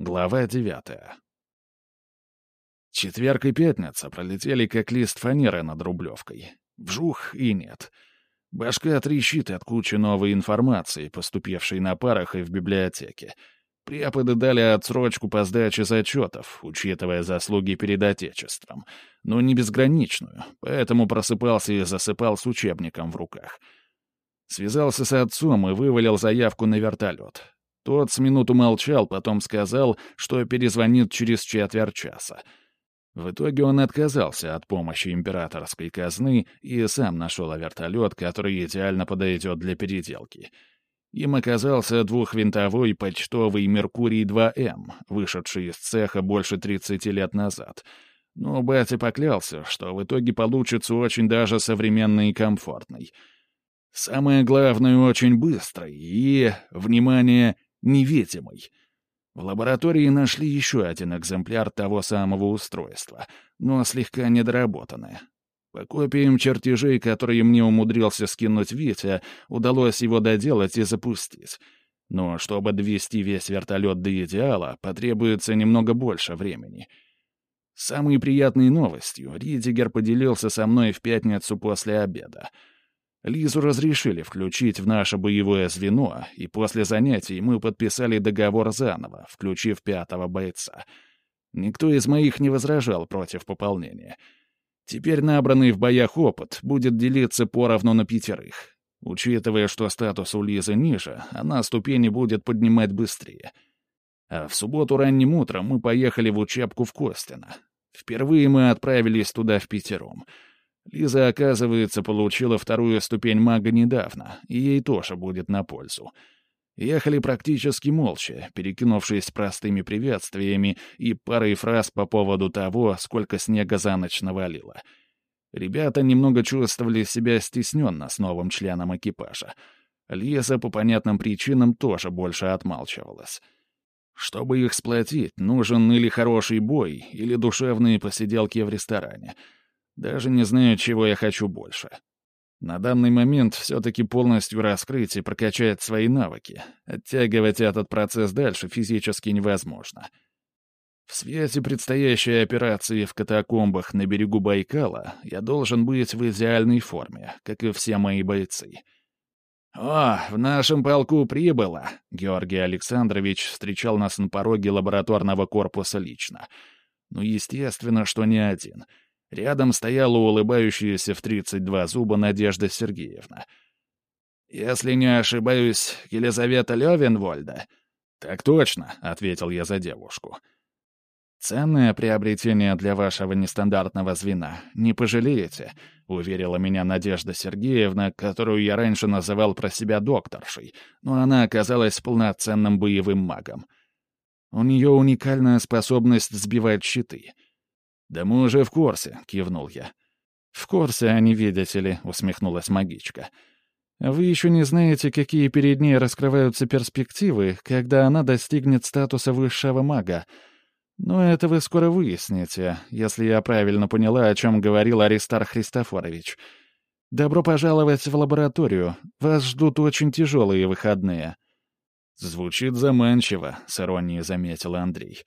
Глава девятая. Четверг и пятница пролетели как лист фанеры над Рублевкой. Вжух и нет. Башка трещит от кучи новой информации, поступившей на парах и в библиотеке. Преподы дали отсрочку по сдаче зачетов, учитывая заслуги перед Отечеством, но не безграничную, поэтому просыпался и засыпал с учебником в руках. Связался с отцом и вывалил заявку на вертолет. Тот с минуту молчал, потом сказал, что перезвонит через четверть часа. В итоге он отказался от помощи императорской казны и сам нашел вертолет, который идеально подойдет для переделки. Им оказался двухвинтовой почтовый «Меркурий-2М», вышедший из цеха больше 30 лет назад. Но батя поклялся, что в итоге получится очень даже современный и комфортный. Самое главное, очень быстрый и, внимание, невидимый. В лаборатории нашли еще один экземпляр того самого устройства, но слегка недоработанное. По копиям чертежей, которые мне умудрился скинуть Витя, удалось его доделать и запустить. Но чтобы довести весь вертолет до идеала, потребуется немного больше времени. Самой приятной новостью Ридигер поделился со мной в пятницу после обеда — Лизу разрешили включить в наше боевое звено, и после занятий мы подписали договор заново, включив пятого бойца. Никто из моих не возражал против пополнения. Теперь набранный в боях опыт будет делиться поровну на пятерых. Учитывая, что статус у Лизы ниже, она ступени будет поднимать быстрее. А в субботу ранним утром мы поехали в учебку в Костино. Впервые мы отправились туда в пятером — Лиза, оказывается, получила вторую ступень мага недавно, и ей тоже будет на пользу. Ехали практически молча, перекинувшись простыми приветствиями и парой фраз по поводу того, сколько снега за ночь навалило. Ребята немного чувствовали себя стесненно с новым членом экипажа. Лиза по понятным причинам тоже больше отмалчивалась. Чтобы их сплотить, нужен или хороший бой, или душевные посиделки в ресторане — даже не знаю, чего я хочу больше. На данный момент все-таки полностью раскрыть и прокачать свои навыки. Оттягивать этот процесс дальше физически невозможно. В свете предстоящей операции в катакомбах на берегу Байкала я должен быть в идеальной форме, как и все мои бойцы. «О, в нашем полку прибыло!» — Георгий Александрович встречал нас на пороге лабораторного корпуса лично. Ну, естественно, что не один — Рядом стояла улыбающаяся в 32 зуба Надежда Сергеевна. «Если не ошибаюсь, Елизавета Левенвольда?» «Так точно», — ответил я за девушку. «Ценное приобретение для вашего нестандартного звена. Не пожалеете», — уверила меня Надежда Сергеевна, которую я раньше называл про себя докторшей, но она оказалась полноценным боевым магом. У нее уникальная способность сбивать щиты — «Да мы уже в курсе», — кивнул я. «В курсе они, видите ли», — усмехнулась магичка. «Вы еще не знаете, какие перед ней раскрываются перспективы, когда она достигнет статуса высшего мага. Но это вы скоро выясните, если я правильно поняла, о чем говорил Аристар Христофорович. Добро пожаловать в лабораторию. Вас ждут очень тяжелые выходные». «Звучит заманчиво», — с иронией заметил Андрей.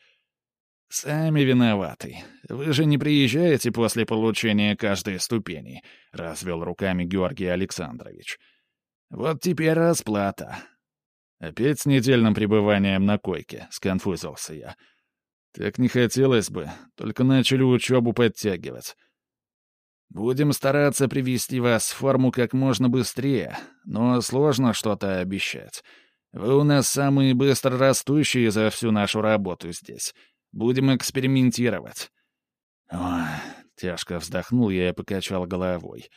«Сами виноваты. Вы же не приезжаете после получения каждой ступени», — развел руками Георгий Александрович. «Вот теперь расплата». «Опять с недельным пребыванием на койке», — сконфузился я. «Так не хотелось бы, только начали учебу подтягивать». «Будем стараться привести вас в форму как можно быстрее, но сложно что-то обещать. Вы у нас самые быстро растущие за всю нашу работу здесь». Будем экспериментировать». Ой, тяжко вздохнул я и покачал головой.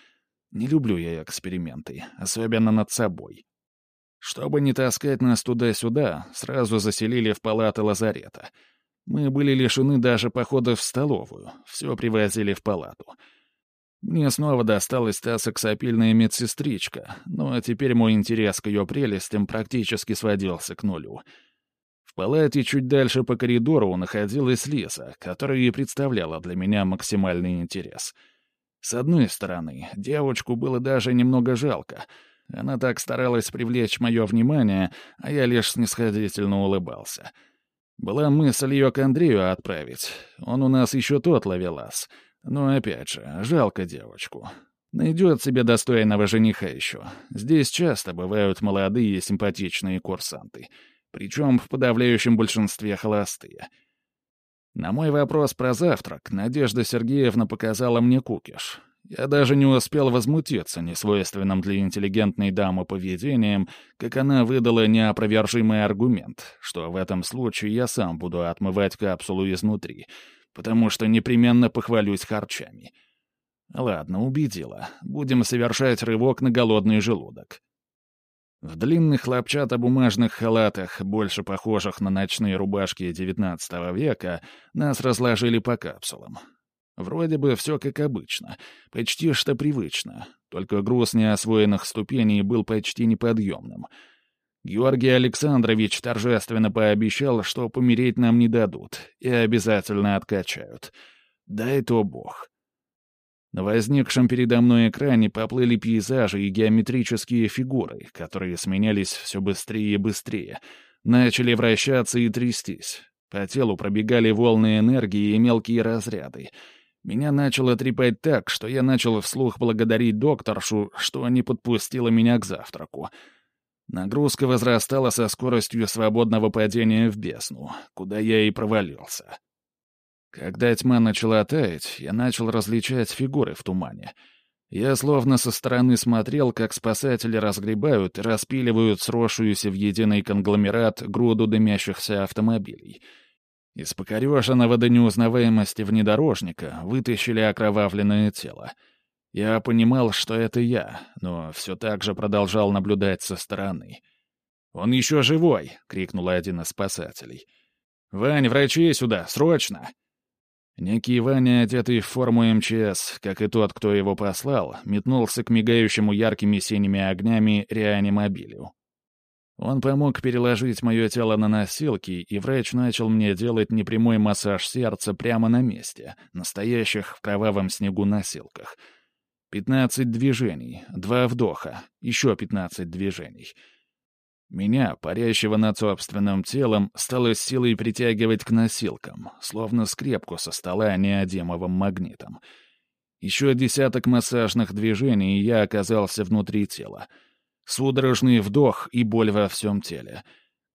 Не люблю я эксперименты, особенно над собой. Чтобы не таскать нас туда-сюда, сразу заселили в палаты лазарета. Мы были лишены даже похода в столовую, все привозили в палату. Мне снова досталась та сексапильная медсестричка, но теперь мой интерес к ее прелестям практически сводился к нулю — в палате чуть дальше по коридору находилась Лиза, которая и представляла для меня максимальный интерес. С одной стороны, девочку было даже немного жалко. Она так старалась привлечь мое внимание, а я лишь снисходительно улыбался. Была мысль ее к Андрею отправить. Он у нас еще тот ловелас. Но опять же, жалко девочку. Найдет себе достойного жениха еще. Здесь часто бывают молодые симпатичные курсанты. Причем в подавляющем большинстве холостые. На мой вопрос про завтрак Надежда Сергеевна показала мне кукиш. Я даже не успел возмутиться несвойственным для интеллигентной дамы поведением, как она выдала неопровержимый аргумент, что в этом случае я сам буду отмывать капсулу изнутри, потому что непременно похвалюсь харчами. Ладно, убедила. Будем совершать рывок на голодный желудок. В длинных хлопчатобумажных халатах, больше похожих на ночные рубашки XIX века, нас разложили по капсулам. Вроде бы все как обычно, почти что привычно, только груз неосвоенных ступеней был почти неподъемным. Георгий Александрович торжественно пообещал, что помереть нам не дадут и обязательно откачают. Дай то бог. На возникшем передо мной экране поплыли пейзажи и геометрические фигуры, которые сменялись все быстрее и быстрее, начали вращаться и трястись. По телу пробегали волны энергии и мелкие разряды. Меня начало трепать так, что я начал вслух благодарить докторшу, что не подпустила меня к завтраку. Нагрузка возрастала со скоростью свободного падения в бездну, куда я и провалился. Когда тьма начала таять, я начал различать фигуры в тумане. Я словно со стороны смотрел, как спасатели разгребают и распиливают сросшуюся в единый конгломерат груду дымящихся автомобилей. Из покореженного до неузнаваемости внедорожника вытащили окровавленное тело. Я понимал, что это я, но все так же продолжал наблюдать со стороны. «Он еще живой!» — крикнул один из спасателей. «Вань, врачи сюда, срочно!» Некий Ваня, одетый в форму МЧС, как и тот, кто его послал, метнулся к мигающему яркими синими огнями реанимобилю. Он помог переложить мое тело на носилки, и врач начал мне делать непрямой массаж сердца прямо на месте, настоящих в кровавом снегу носилках. Пятнадцать движений, два вдоха, еще пятнадцать движений — меня, парящего над собственным телом, стало силой притягивать к носилкам, словно скрепку со стола неодемовым магнитом. Еще десяток массажных движений, и я оказался внутри тела. Судорожный вдох и боль во всем теле.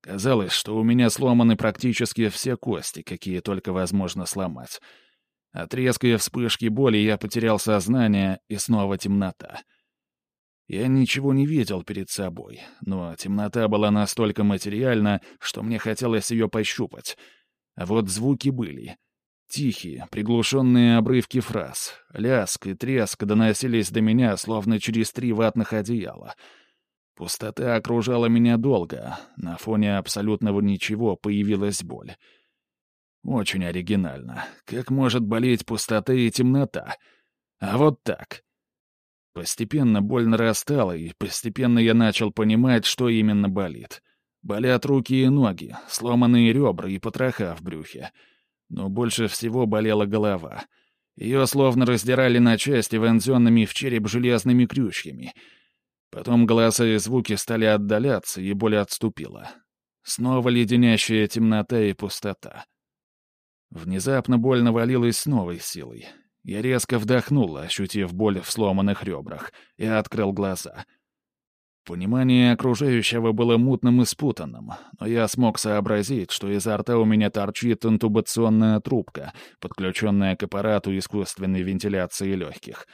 Казалось, что у меня сломаны практически все кости, какие только возможно сломать. От резкой вспышки боли я потерял сознание, и снова темнота — я ничего не видел перед собой, но темнота была настолько материальна, что мне хотелось ее пощупать. А вот звуки были. Тихие, приглушенные обрывки фраз. Ляск и треск доносились до меня, словно через три ватных одеяла. Пустота окружала меня долго. На фоне абсолютного ничего появилась боль. Очень оригинально. Как может болеть пустота и темнота? А вот так. Постепенно боль нарастала, и постепенно я начал понимать, что именно болит. Болят руки и ноги, сломанные ребра и потроха в брюхе. Но больше всего болела голова. Ее словно раздирали на части вонзенными в череп железными крючьями. Потом голоса и звуки стали отдаляться, и боль отступила. Снова леденящая темнота и пустота. Внезапно боль навалилась с новой силой. Я резко вдохнул, ощутив боль в сломанных ребрах, и открыл глаза. Понимание окружающего было мутным и спутанным, но я смог сообразить, что изо рта у меня торчит интубационная трубка, подключенная к аппарату искусственной вентиляции легких.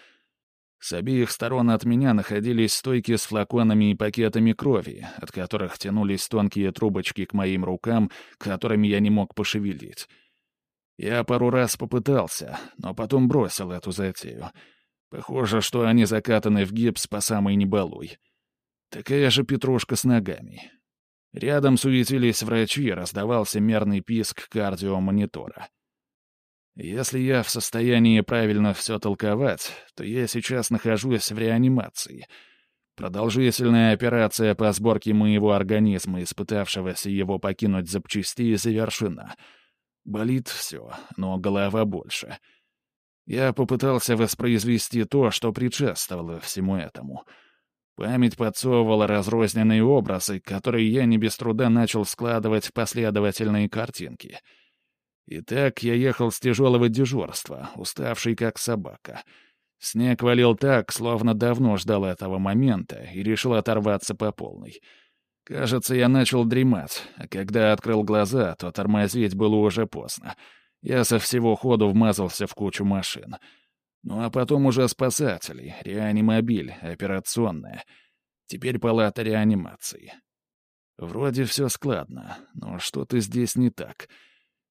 С обеих сторон от меня находились стойки с флаконами и пакетами крови, от которых тянулись тонкие трубочки к моим рукам, которыми я не мог пошевелить. Я пару раз попытался, но потом бросил эту затею. Похоже, что они закатаны в гипс по самой небалуй. Такая же петрушка с ногами. Рядом суетились врачи, раздавался мерный писк кардиомонитора. Если я в состоянии правильно все толковать, то я сейчас нахожусь в реанимации. Продолжительная операция по сборке моего организма, испытавшегося его покинуть запчасти, завершена — Болит все, но голова больше. Я попытался воспроизвести то, что предшествовало всему этому. Память подсовывала разрозненные образы, которые я не без труда начал складывать в последовательные картинки. Итак, я ехал с тяжелого дежурства, уставший как собака. Снег валил так, словно давно ждал этого момента и решил оторваться по полной. Кажется, я начал дремать, а когда открыл глаза, то тормозить было уже поздно. Я со всего ходу вмазался в кучу машин — ну а потом уже спасатели, реанимобиль, операционная. Теперь палата реанимации. Вроде все складно, но что-то здесь не так.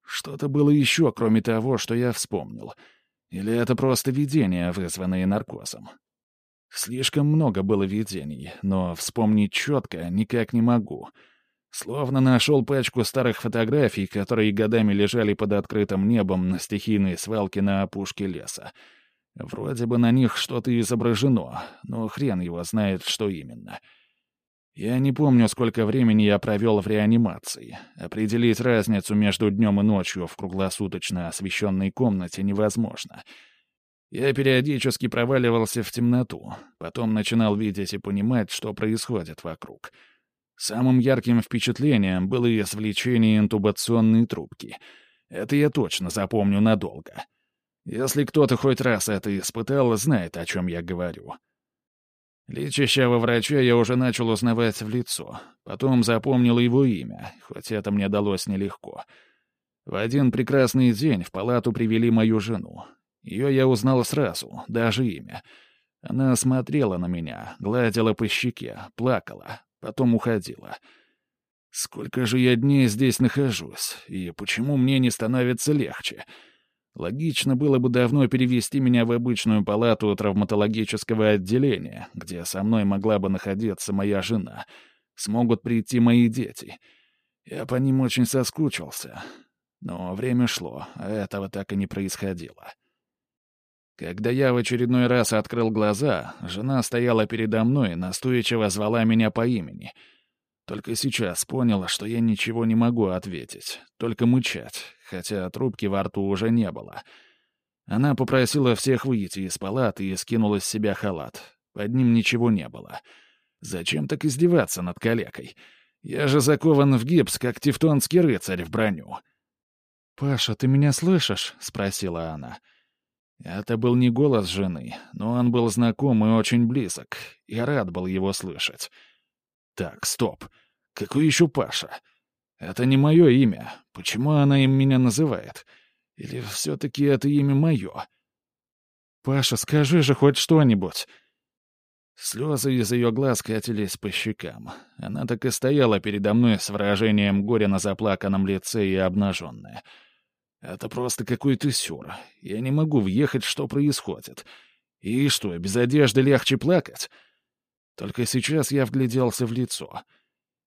Что-то было еще, кроме того, что я вспомнил. Или это просто видения, вызванные наркозом? Слишком много было видений, но вспомнить четко никак не могу. Словно нашел пачку старых фотографий, которые годами лежали под открытым небом на стихийной свалке на опушке леса. Вроде бы на них что-то изображено, но хрен его знает, что именно. Я не помню, сколько времени я провел в реанимации. Определить разницу между днем и ночью в круглосуточно освещенной комнате невозможно. Я периодически проваливался в темноту, потом начинал видеть и понимать, что происходит вокруг. Самым ярким впечатлением было извлечение интубационной трубки. Это я точно запомню надолго. Если кто-то хоть раз это испытал, знает, о чем я говорю. Лечащего врача я уже начал узнавать в лицо. Потом запомнил его имя, хоть это мне далось нелегко. В один прекрасный день в палату привели мою жену. Ее я узнал сразу, даже имя. Она смотрела на меня, гладила по щеке, плакала, потом уходила. Сколько же я дней здесь нахожусь, и почему мне не становится легче?» Логично было бы давно перевести меня в обычную палату травматологического отделения, где со мной могла бы находиться моя жена. Смогут прийти мои дети. Я по ним очень соскучился. Но время шло, а этого так и не происходило. Когда я в очередной раз открыл глаза, жена стояла передо мной, настойчиво звала меня по имени — только сейчас понял, что я ничего не могу ответить, только мычать, хотя трубки во рту уже не было. Она попросила всех выйти из палаты и скинула с себя халат. Под ним ничего не было. Зачем так издеваться над калекой? Я же закован в гипс, как тевтонский рыцарь в броню. «Паша, ты меня слышишь?» — спросила она. Это был не голос жены, но он был знаком и очень близок. Я рад был его слышать. Так, стоп. Какой еще Паша? Это не мое имя. Почему она им меня называет? Или все-таки это имя мое? Паша, скажи же хоть что-нибудь. Слезы из ее глаз катились по щекам. Она так и стояла передо мной с выражением горя на заплаканном лице и обнаженная. Это просто какой-то сюр. Я не могу въехать, что происходит. И что, без одежды легче плакать? Только сейчас я вгляделся в лицо.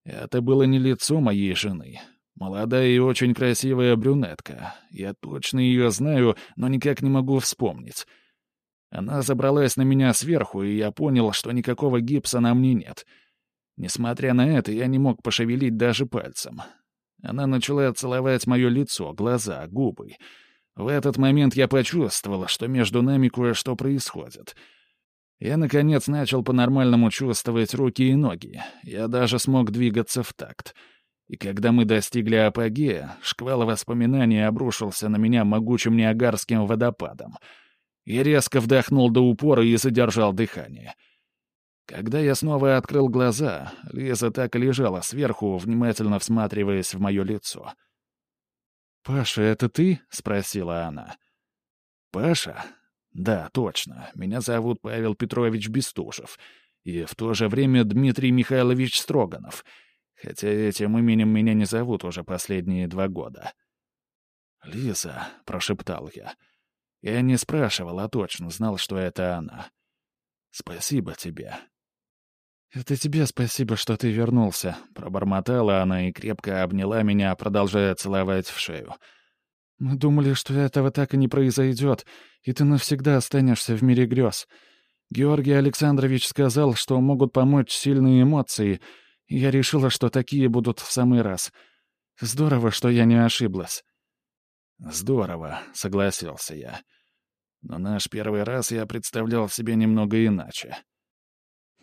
Это было не лицо моей жены. Молодая и очень красивая брюнетка. Я точно ее знаю, но никак не могу вспомнить. Она забралась на меня сверху, и я понял, что никакого гипса на мне нет. Несмотря на это, я не мог пошевелить даже пальцем. Она начала целовать мое лицо, глаза, губы. В этот момент я почувствовал, что между нами кое-что происходит — я, наконец, начал по-нормальному чувствовать руки и ноги. Я даже смог двигаться в такт. И когда мы достигли апогея, шквал воспоминаний обрушился на меня могучим неагарским водопадом. Я резко вдохнул до упора и задержал дыхание. Когда я снова открыл глаза, Лиза так и лежала сверху, внимательно всматриваясь в мое лицо. «Паша, это ты?» — спросила она. «Паша? Да, точно. Меня зовут Павел Петрович Бестужев. И в то же время Дмитрий Михайлович Строганов. Хотя этим именем меня не зовут уже последние два года. «Лиза», — прошептал я. Я не спрашивал, а точно знал, что это она. «Спасибо тебе». «Это тебе спасибо, что ты вернулся», — пробормотала она и крепко обняла меня, продолжая целовать в шею. Мы думали, что этого так и не произойдет, и ты навсегда останешься в мире грез. Георгий Александрович сказал, что могут помочь сильные эмоции, и я решила, что такие будут в самый раз. Здорово, что я не ошиблась». «Здорово», — согласился я. «Но наш первый раз я представлял себе немного иначе».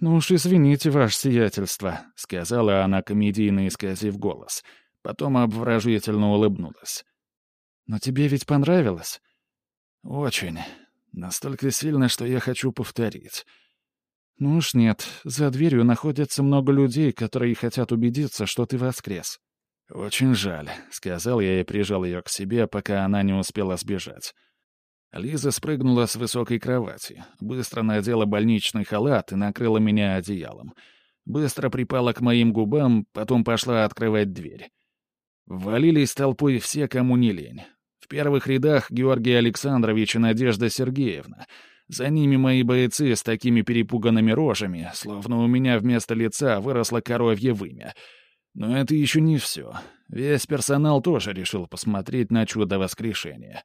«Ну уж извините, ваше сиятельство», — сказала она комедийно исказив голос. Потом обворожительно улыбнулась. «Но тебе ведь понравилось?» «Очень. Настолько сильно, что я хочу повторить». «Ну уж нет. За дверью находится много людей, которые хотят убедиться, что ты воскрес». «Очень жаль», — сказал я и прижал ее к себе, пока она не успела сбежать. Лиза спрыгнула с высокой кровати, быстро надела больничный халат и накрыла меня одеялом. Быстро припала к моим губам, потом пошла открывать дверь. Ввалились толпой все, кому не лень. В первых рядах Георгий Александрович и Надежда Сергеевна. За ними мои бойцы с такими перепуганными рожами, словно у меня вместо лица выросло коровье вымя. Но это еще не все. Весь персонал тоже решил посмотреть на чудо воскрешения.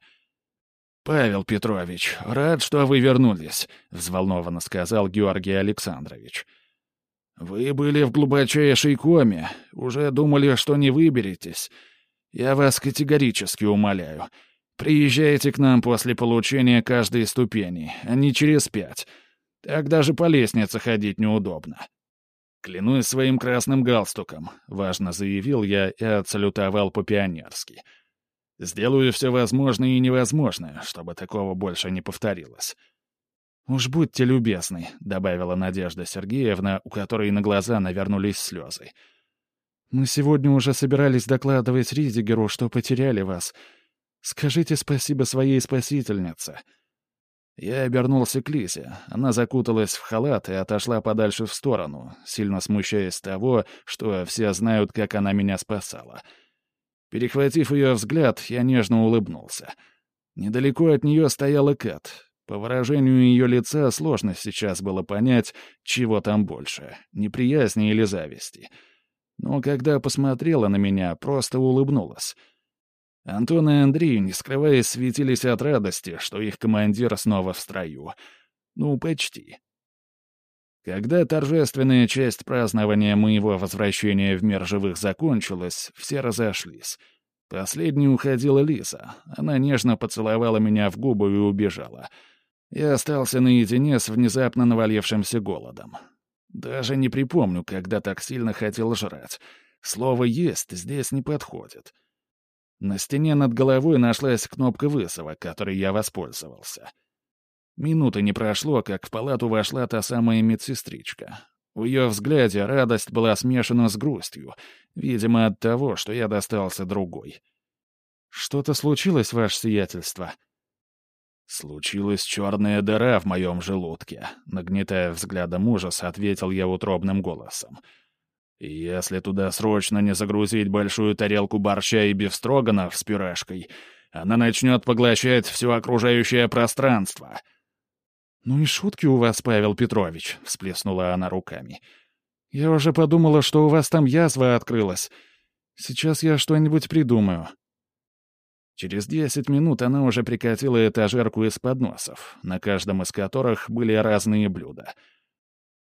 «Павел Петрович, рад, что вы вернулись», — взволнованно сказал Георгий Александрович. «Вы были в глубочайшей коме, уже думали, что не выберетесь. Я вас категорически умоляю. Приезжайте к нам после получения каждой ступени, а не через пять. Так даже по лестнице ходить неудобно». «Клянусь своим красным галстуком», — важно заявил я и отсалютовал по-пионерски. «Сделаю все возможное и невозможное, чтобы такого больше не повторилось». «Уж будьте любезны», — добавила Надежда Сергеевна, у которой на глаза навернулись слезы. «Мы сегодня уже собирались докладывать Ридигеру, что потеряли вас. Скажите спасибо своей спасительнице». Я обернулся к Лизе. Она закуталась в халат и отошла подальше в сторону, сильно смущаясь того, что все знают, как она меня спасала. Перехватив ее взгляд, я нежно улыбнулся. Недалеко от нее стояла Кат. По выражению ее лица сложно сейчас было понять, чего там больше — неприязни или зависти. Но когда посмотрела на меня, просто улыбнулась — Антон и Андрей, не скрываясь, светились от радости, что их командир снова в строю. Ну, почти. Когда торжественная часть празднования моего возвращения в мир живых закончилась, все разошлись. Последней уходила Лиза. Она нежно поцеловала меня в губы и убежала. Я остался наедине с внезапно навалившимся голодом. Даже не припомню, когда так сильно хотел жрать. Слово «есть» здесь не подходит. На стене над головой нашлась кнопка вызова, которой я воспользовался. Минуты не прошло, как в палату вошла та самая медсестричка. В ее взгляде радость была смешана с грустью, видимо, от того, что я достался другой. «Что-то случилось, ваше сиятельство?» «Случилась черная дыра в моем желудке», — нагнетая взглядом ужас, ответил я утробным голосом. Если туда срочно не загрузить большую тарелку борща и бифстроганов с пюрешкой, она начнет поглощать все окружающее пространство. «Ну и шутки у вас, Павел Петрович», — всплеснула она руками. «Я уже подумала, что у вас там язва открылась. Сейчас я что-нибудь придумаю». Через десять минут она уже прикатила этажерку из подносов, на каждом из которых были разные блюда —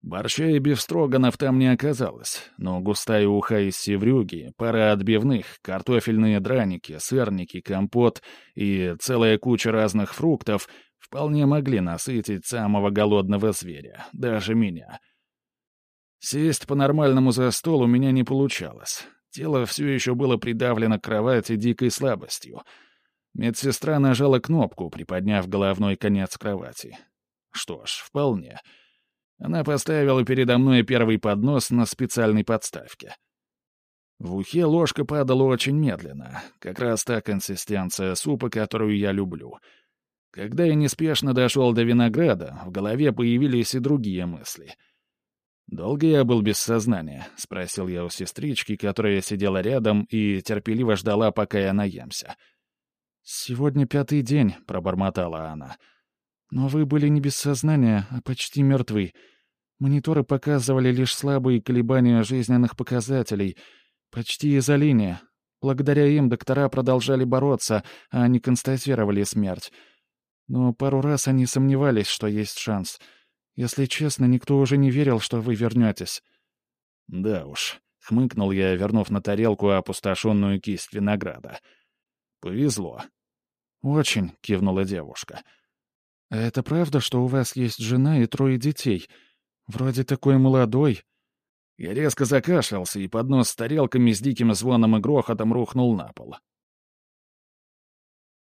Борща и бифстроганов там не оказалось, но густая уха из севрюги, пара отбивных, картофельные драники, сырники, компот и целая куча разных фруктов вполне могли насытить самого голодного зверя, даже меня. Сесть по-нормальному за стол у меня не получалось. Тело все еще было придавлено к кровати дикой слабостью. Медсестра нажала кнопку, приподняв головной конец кровати. Что ж, вполне. — она поставила передо мной первый поднос на специальной подставке. В ухе ложка падала очень медленно, как раз та консистенция супа, которую я люблю. Когда я неспешно дошел до винограда, в голове появились и другие мысли. «Долго я был без сознания?» — спросил я у сестрички, которая сидела рядом и терпеливо ждала, пока я наемся. «Сегодня пятый день», — пробормотала она. Но вы были не без сознания, а почти мертвы. Мониторы показывали лишь слабые колебания жизненных показателей, почти изолиния. Благодаря им доктора продолжали бороться, а не констатировали смерть. Но пару раз они сомневались, что есть шанс. Если честно, никто уже не верил, что вы вернетесь. «Да уж», — хмыкнул я, вернув на тарелку опустошенную кисть винограда. «Повезло». «Очень», — кивнула девушка. «Это правда, что у вас есть жена и трое детей? Вроде такой молодой». Я резко закашлялся, и поднос с тарелками с диким звоном и грохотом рухнул на пол.